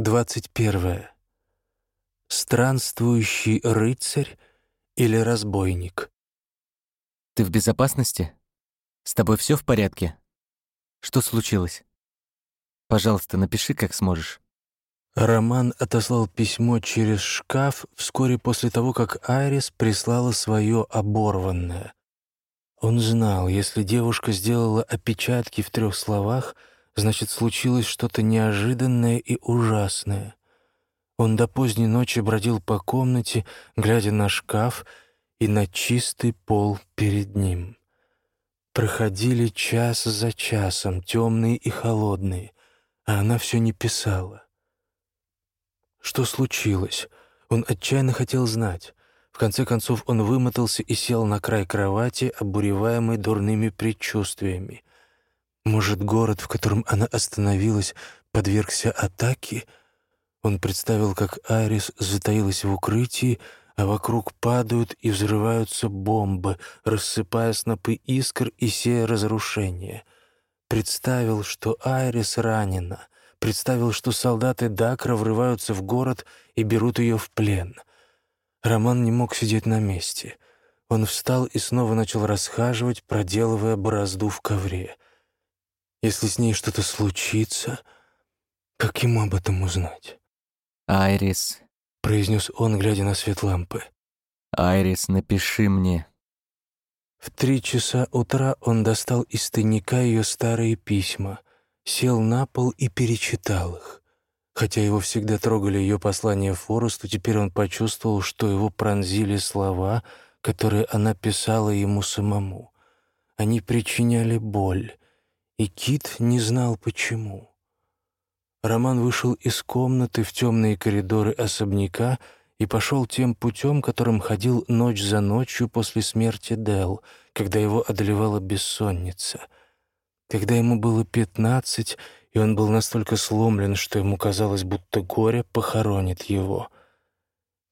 21. Странствующий рыцарь или разбойник? Ты в безопасности? С тобой все в порядке? Что случилось? Пожалуйста, напиши, как сможешь. Роман отослал письмо через шкаф вскоре после того, как Айрис прислала свое оборванное. Он знал, если девушка сделала опечатки в трех словах, значит, случилось что-то неожиданное и ужасное. Он до поздней ночи бродил по комнате, глядя на шкаф и на чистый пол перед ним. Проходили час за часом, темные и холодные, а она все не писала. Что случилось? Он отчаянно хотел знать. В конце концов он вымотался и сел на край кровати, обуреваемый дурными предчувствиями. Может, город, в котором она остановилась, подвергся атаке? Он представил, как Арис затаилась в укрытии, а вокруг падают и взрываются бомбы, рассыпая снопы искр и сея разрушения. Представил, что Айрис ранена, представил, что солдаты Дакра врываются в город и берут ее в плен. Роман не мог сидеть на месте. Он встал и снова начал расхаживать, проделывая борозду в ковре. Если с ней что-то случится, как ему об этом узнать? «Айрис», — произнес он, глядя на свет лампы. «Айрис, напиши мне». В три часа утра он достал из тайника ее старые письма — сел на пол и перечитал их. Хотя его всегда трогали ее послания Форесту, теперь он почувствовал, что его пронзили слова, которые она писала ему самому. Они причиняли боль, и Кит не знал, почему. Роман вышел из комнаты в темные коридоры особняка и пошел тем путем, которым ходил ночь за ночью после смерти Дел, когда его одолевала бессонница — когда ему было пятнадцать, и он был настолько сломлен, что ему казалось, будто горе похоронит его.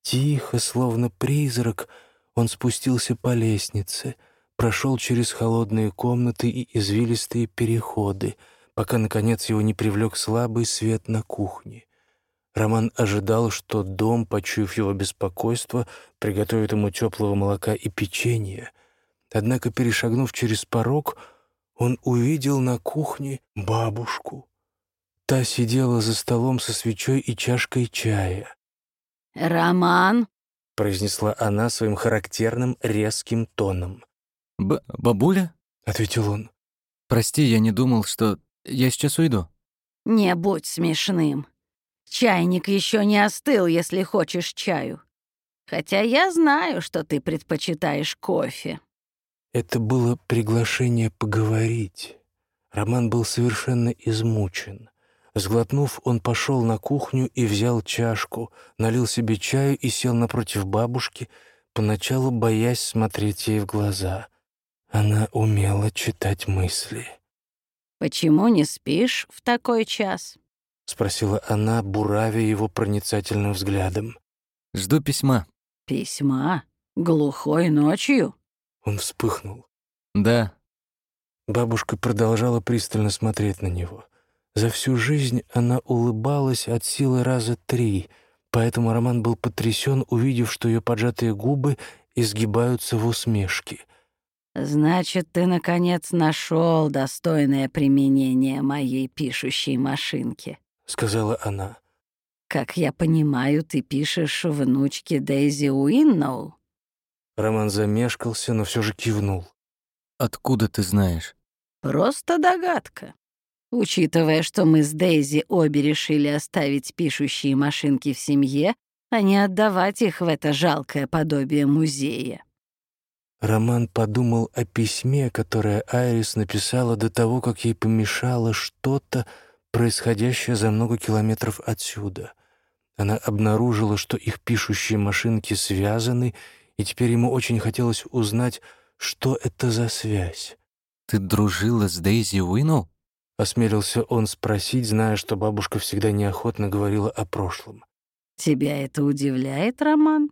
Тихо, словно призрак, он спустился по лестнице, прошел через холодные комнаты и извилистые переходы, пока, наконец, его не привлек слабый свет на кухне. Роман ожидал, что дом, почуяв его беспокойство, приготовит ему теплого молока и печенья. Однако, перешагнув через порог, он увидел на кухне бабушку. Та сидела за столом со свечой и чашкой чая. «Роман?» — произнесла она своим характерным резким тоном. Б «Бабуля?» — ответил он. «Прости, я не думал, что... Я сейчас уйду». «Не будь смешным. Чайник еще не остыл, если хочешь чаю. Хотя я знаю, что ты предпочитаешь кофе». Это было приглашение поговорить. Роман был совершенно измучен. Сглотнув, он пошел на кухню и взял чашку, налил себе чаю и сел напротив бабушки, поначалу боясь смотреть ей в глаза. Она умела читать мысли. «Почему не спишь в такой час?» — спросила она, буравя его проницательным взглядом. «Жду письма». «Письма? Глухой ночью?» Он вспыхнул. «Да». Бабушка продолжала пристально смотреть на него. За всю жизнь она улыбалась от силы раза три, поэтому Роман был потрясен, увидев, что ее поджатые губы изгибаются в усмешке. «Значит, ты, наконец, нашел достойное применение моей пишущей машинки», — сказала она. «Как я понимаю, ты пишешь внучке Дейзи Уинноу?» Роман замешкался, но все же кивнул. «Откуда ты знаешь?» «Просто догадка. Учитывая, что мы с Дейзи обе решили оставить пишущие машинки в семье, а не отдавать их в это жалкое подобие музея». Роман подумал о письме, которое Айрис написала до того, как ей помешало что-то, происходящее за много километров отсюда. Она обнаружила, что их пишущие машинки связаны и теперь ему очень хотелось узнать, что это за связь. «Ты дружила с Дейзи Уиннелл?» — осмелился он спросить, зная, что бабушка всегда неохотно говорила о прошлом. «Тебя это удивляет, Роман?»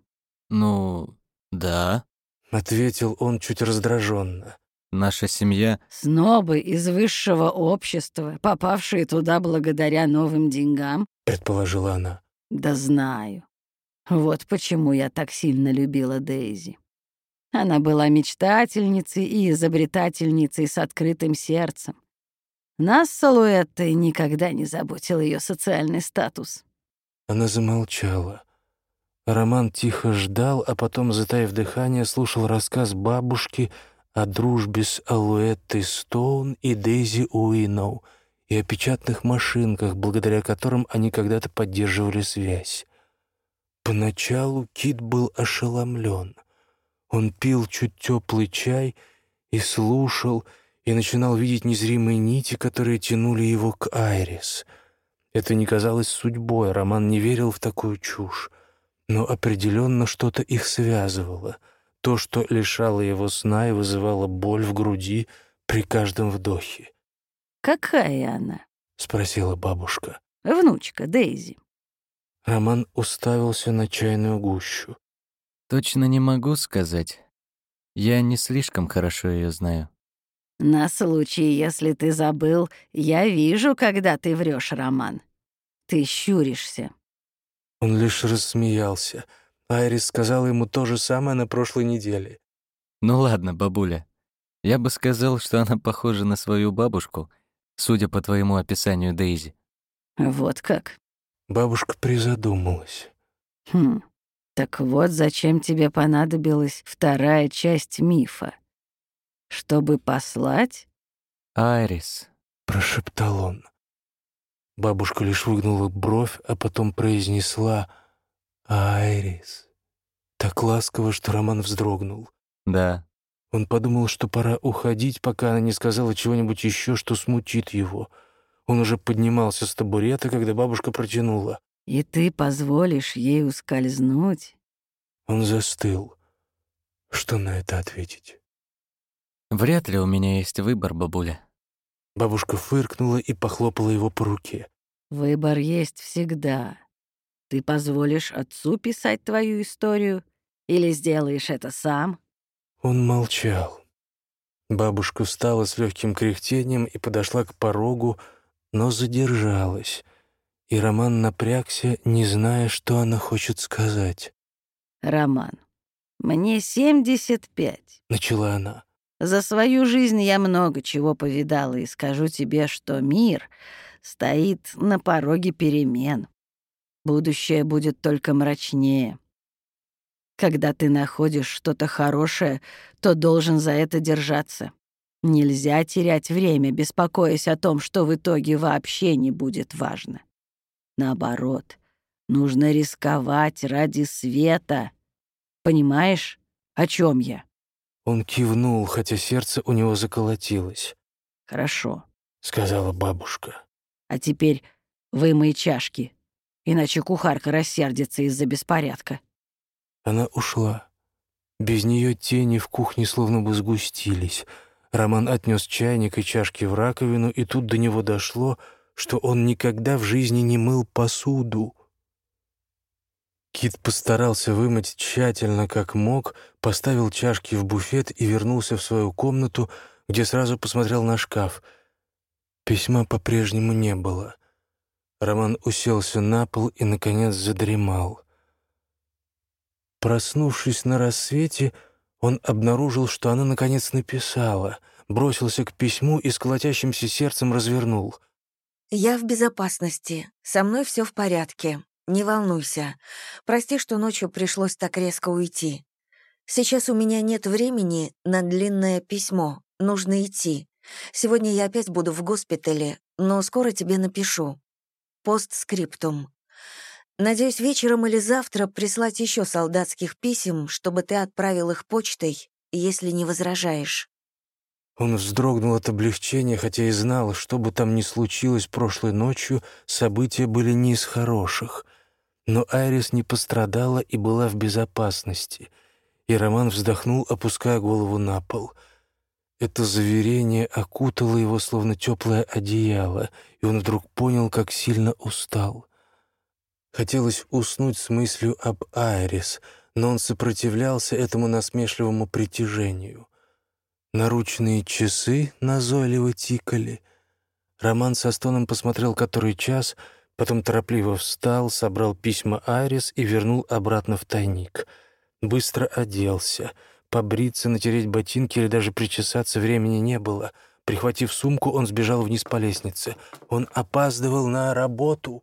«Ну, да», — ответил он чуть раздраженно. «Наша семья...» «Снобы из высшего общества, попавшие туда благодаря новым деньгам, предположила она. Да знаю. Вот почему я так сильно любила Дейзи. Она была мечтательницей и изобретательницей с открытым сердцем. Нас с Салуэттой никогда не заботил ее социальный статус. Она замолчала. Роман тихо ждал, а потом, затаив дыхание, слушал рассказ бабушки о дружбе с Алуэттой Стоун и Дейзи Уиноу и о печатных машинках, благодаря которым они когда-то поддерживали связь. Поначалу Кит был ошеломлен. Он пил чуть теплый чай и слушал, и начинал видеть незримые нити, которые тянули его к Айрис. Это не казалось судьбой, Роман не верил в такую чушь. Но определенно что-то их связывало. То, что лишало его сна и вызывало боль в груди при каждом вдохе. «Какая она?» — спросила бабушка. «Внучка Дейзи». Роман уставился на чайную гущу. «Точно не могу сказать. Я не слишком хорошо ее знаю». «На случай, если ты забыл, я вижу, когда ты врешь, Роман. Ты щуришься». Он лишь рассмеялся. Айрис сказала ему то же самое на прошлой неделе. «Ну ладно, бабуля. Я бы сказал, что она похожа на свою бабушку, судя по твоему описанию Дейзи». «Вот как?» Бабушка призадумалась. «Хм, так вот зачем тебе понадобилась вторая часть мифа чтобы послать?» «Айрис», — прошептал он. Бабушка лишь выгнула бровь, а потом произнесла «Айрис». Так ласково, что Роман вздрогнул. «Да». Он подумал, что пора уходить, пока она не сказала чего-нибудь еще, что смутит его. Он уже поднимался с табурета, когда бабушка протянула. «И ты позволишь ей ускользнуть?» Он застыл. Что на это ответить? Вряд ли у меня есть выбор, бабуля. Бабушка фыркнула и похлопала его по руке. Выбор есть всегда. Ты позволишь отцу писать твою историю или сделаешь это сам? Он молчал. Бабушка встала с легким кряхтением и подошла к порогу, но задержалась. И Роман напрягся, не зная, что она хочет сказать. «Роман, мне 75», — начала она. За свою жизнь я много чего повидала и скажу тебе, что мир стоит на пороге перемен. Будущее будет только мрачнее. Когда ты находишь что-то хорошее, то должен за это держаться. Нельзя терять время, беспокоясь о том, что в итоге вообще не будет важно. Наоборот, нужно рисковать ради света. Понимаешь, о чем я? Он кивнул, хотя сердце у него заколотилось. «Хорошо», — сказала бабушка. «А теперь вымой чашки, иначе кухарка рассердится из-за беспорядка». Она ушла. Без нее тени в кухне словно бы сгустились. Роман отнес чайник и чашки в раковину, и тут до него дошло, что он никогда в жизни не мыл посуду. Кит постарался вымыть тщательно, как мог, поставил чашки в буфет и вернулся в свою комнату, где сразу посмотрел на шкаф. Письма по-прежнему не было. Роман уселся на пол и, наконец, задремал. Проснувшись на рассвете, он обнаружил, что она, наконец, написала, бросился к письму и с колотящимся сердцем развернул. «Я в безопасности. Со мной все в порядке. «Не волнуйся. Прости, что ночью пришлось так резко уйти. Сейчас у меня нет времени на длинное письмо. Нужно идти. Сегодня я опять буду в госпитале, но скоро тебе напишу. Постскриптум. Надеюсь, вечером или завтра прислать еще солдатских писем, чтобы ты отправил их почтой, если не возражаешь». Он вздрогнул от облегчения, хотя и знал, что бы там ни случилось прошлой ночью, события были не из хороших. Но Айрис не пострадала и была в безопасности. И Роман вздохнул, опуская голову на пол. Это заверение окутало его, словно теплое одеяло, и он вдруг понял, как сильно устал. Хотелось уснуть с мыслью об Айрис, но он сопротивлялся этому насмешливому притяжению. Наручные часы назойливо тикали. Роман со стоном посмотрел который час — Потом торопливо встал, собрал письма Айрис и вернул обратно в тайник. Быстро оделся. Побриться, натереть ботинки или даже причесаться времени не было. Прихватив сумку, он сбежал вниз по лестнице. Он опаздывал на работу.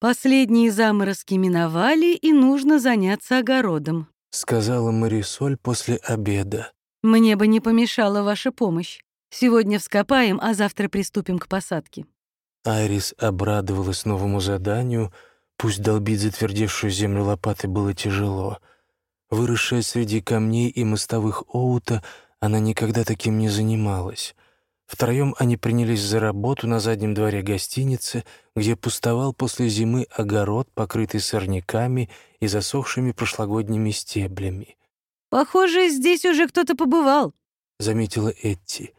«Последние заморозки миновали, и нужно заняться огородом», — сказала Марисоль после обеда. «Мне бы не помешала ваша помощь. Сегодня вскопаем, а завтра приступим к посадке». Айрис обрадовалась новому заданию. Пусть долбить затвердевшую землю лопатой было тяжело. Выросшая среди камней и мостовых Оута, она никогда таким не занималась. Втроем они принялись за работу на заднем дворе гостиницы, где пустовал после зимы огород, покрытый сорняками и засохшими прошлогодними стеблями. «Похоже, здесь уже кто-то побывал», — заметила Этти.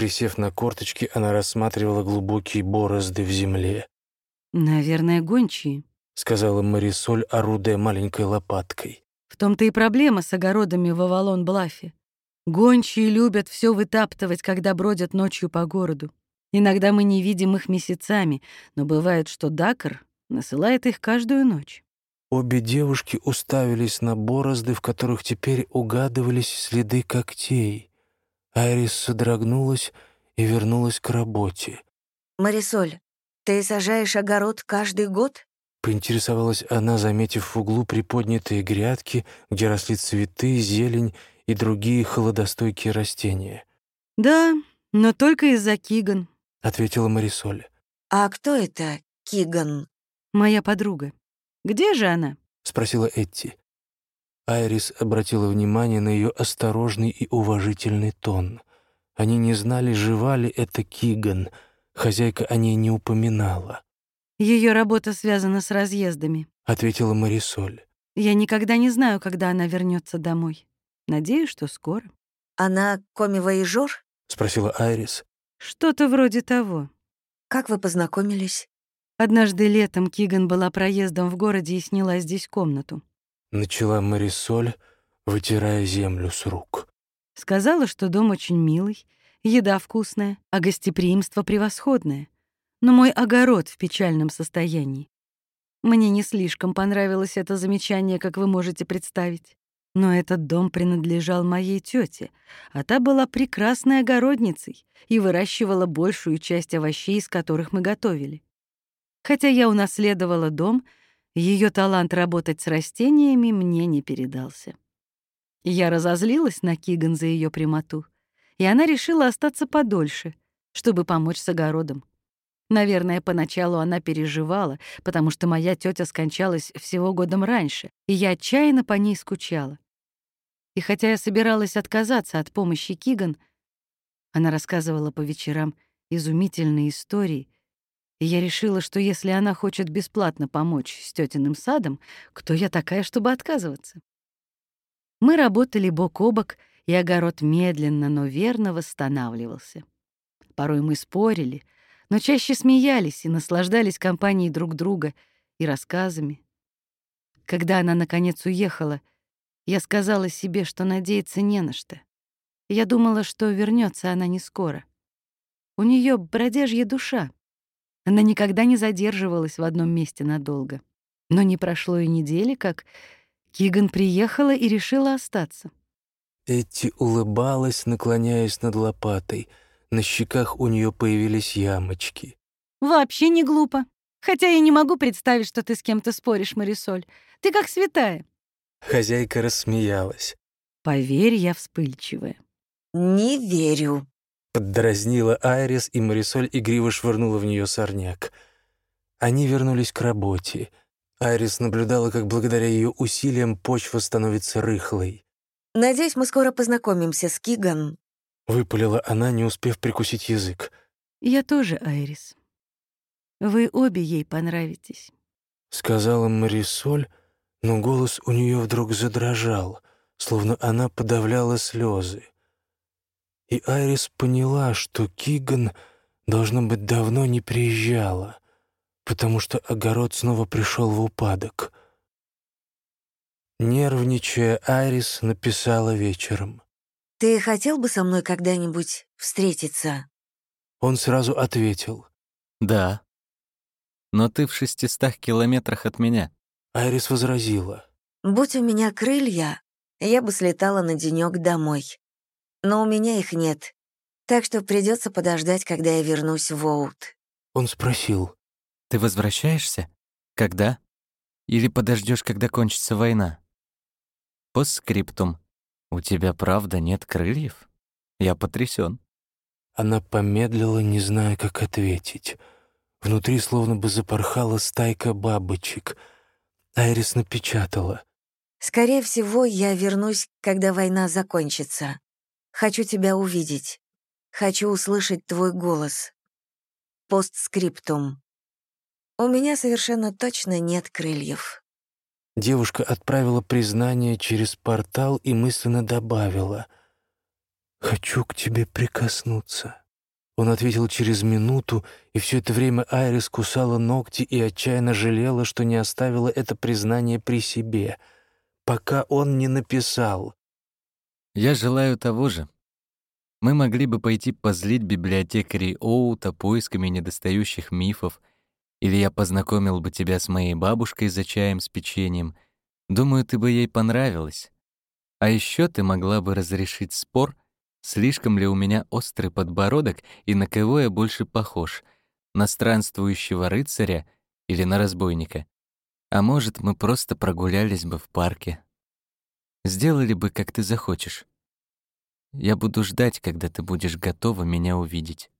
Присев на корточки, она рассматривала глубокие борозды в земле. «Наверное, гончие», — сказала Марисоль, орудая маленькой лопаткой. «В том-то и проблема с огородами в Авалон-Блафе. Гончие любят все вытаптывать, когда бродят ночью по городу. Иногда мы не видим их месяцами, но бывает, что Дакар насылает их каждую ночь. Обе девушки уставились на борозды, в которых теперь угадывались следы когтей. Айрис содрогнулась и вернулась к работе. «Марисоль, ты сажаешь огород каждый год?» Поинтересовалась она, заметив в углу приподнятые грядки, где росли цветы, зелень и другие холодостойкие растения. «Да, но только из-за Киган», — ответила Марисоль. «А кто это Киган?» «Моя подруга. Где же она?» — спросила Этти. Айрис обратила внимание на ее осторожный и уважительный тон. Они не знали, жива ли это Киган. Хозяйка о ней не упоминала. Ее работа связана с разъездами», — ответила Марисоль. «Я никогда не знаю, когда она вернется домой». Надеюсь, что скоро. Она коми-воежор? Спросила Айрис. Что-то вроде того. Как вы познакомились? Однажды летом Киган была проездом в городе и сняла здесь комнату. Начала Марисоль, вытирая землю с рук. Сказала, что дом очень милый, еда вкусная, а гостеприимство превосходное. Но мой огород в печальном состоянии. Мне не слишком понравилось это замечание, как вы можете представить. Но этот дом принадлежал моей тете, а та была прекрасной огородницей и выращивала большую часть овощей, из которых мы готовили. Хотя я унаследовала дом, ее талант работать с растениями мне не передался. Я разозлилась на Киган за ее прямоту, и она решила остаться подольше, чтобы помочь с огородом. Наверное, поначалу она переживала, потому что моя тетя скончалась всего годом раньше, и я отчаянно по ней скучала. И хотя я собиралась отказаться от помощи Киган, она рассказывала по вечерам изумительные истории, и я решила, что если она хочет бесплатно помочь с тетиным садом, кто я такая, чтобы отказываться? Мы работали бок о бок, и огород медленно, но верно восстанавливался. Порой мы спорили — но чаще смеялись и наслаждались компанией друг друга и рассказами. Когда она, наконец, уехала, я сказала себе, что надеяться не на что. Я думала, что вернется она не скоро. У нее бродяжья душа. Она никогда не задерживалась в одном месте надолго. Но не прошло и недели, как Киган приехала и решила остаться. Эти улыбалась, наклоняясь над лопатой — на щеках у нее появились ямочки. «Вообще не глупо. Хотя я не могу представить, что ты с кем-то споришь, Марисоль. Ты как святая». Хозяйка рассмеялась. «Поверь, я вспыльчивая». «Не верю», — поддразнила Айрис, и Марисоль игриво швырнула в нее сорняк. Они вернулись к работе. Айрис наблюдала, как благодаря ее усилиям почва становится рыхлой. «Надеюсь, мы скоро познакомимся с Киган. Выпалила она, не успев прикусить язык. «Я тоже, Айрис. Вы обе ей понравитесь», — сказала Марисоль, но голос у нее вдруг задрожал, словно она подавляла слезы. И Айрис поняла, что Киган, должно быть, давно не приезжала, потому что огород снова пришел в упадок. Нервничая, Айрис написала вечером. «Ты хотел бы со мной когда-нибудь встретиться?» Он сразу ответил. «Да». Но ты в шестистах километрах от меня. Айрис возразила. «Будь у меня крылья, я бы слетала на денек домой. Но у меня их нет, так что придется подождать, когда я вернусь в Оут». Он спросил. Ты возвращаешься? Когда? Или подождешь, когда кончится война? Постскриптум. У тебя правда нет крыльев? Я потрясен. Она помедлила, не зная, как ответить. Внутри словно бы запорхала стайка бабочек. Айрис напечатала. «Скорее всего, я вернусь, когда война закончится. Хочу тебя увидеть. Хочу услышать твой голос. Постскриптум. У меня совершенно точно нет крыльев». Девушка отправила признание через портал и мысленно добавила «Хочу к тебе прикоснуться». Он ответил через минуту, и все это время Айрис кусала ногти и отчаянно жалела, что не оставила это признание при себе, пока он не написал. «Я желаю того же. Мы могли бы пойти позлить библиотекарей Оута поисками недостающих мифов, или я познакомил бы тебя с моей бабушкой за чаем с печеньем. Думаю, ты бы ей понравилась. А еще ты могла бы разрешить спор, слишком ли у меня острый подбородок и на кого я больше похож, на странствующего рыцаря или на разбойника. А может, мы просто прогулялись бы в парке. Сделали бы, как ты захочешь. Я буду ждать, когда ты будешь готова меня увидеть.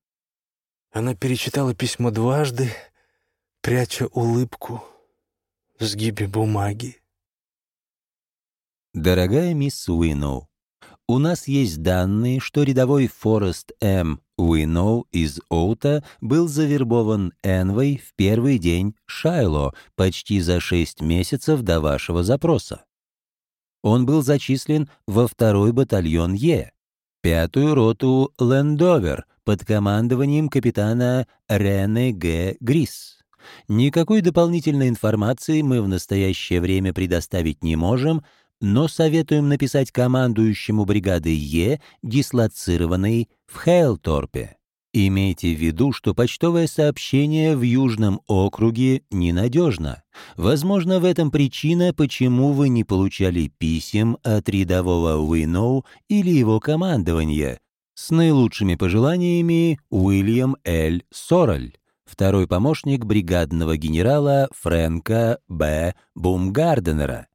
Она перечитала письмо дважды, пряча улыбку в сгибе бумаги. Дорогая мисс Уиноу, у нас есть данные, что рядовой Форест М. Уиноу из Оута был завербован Энвой в первый день Шайло почти за шесть месяцев до вашего запроса. Он был зачислен во второй батальон Е, пятую роту Лендовер под командованием капитана Рене Г. Грис. Никакой дополнительной информации мы в настоящее время предоставить не можем, но советуем написать командующему бригады Е, дислоцированной в Хейлторпе. Имейте в виду, что почтовое сообщение в Южном округе ненадежно. Возможно, в этом причина, почему вы не получали писем от рядового Уиноу или его командования. С наилучшими пожеланиями, Уильям Л. Сораль второй помощник бригадного генерала Фрэнка Б. Бумгарденера.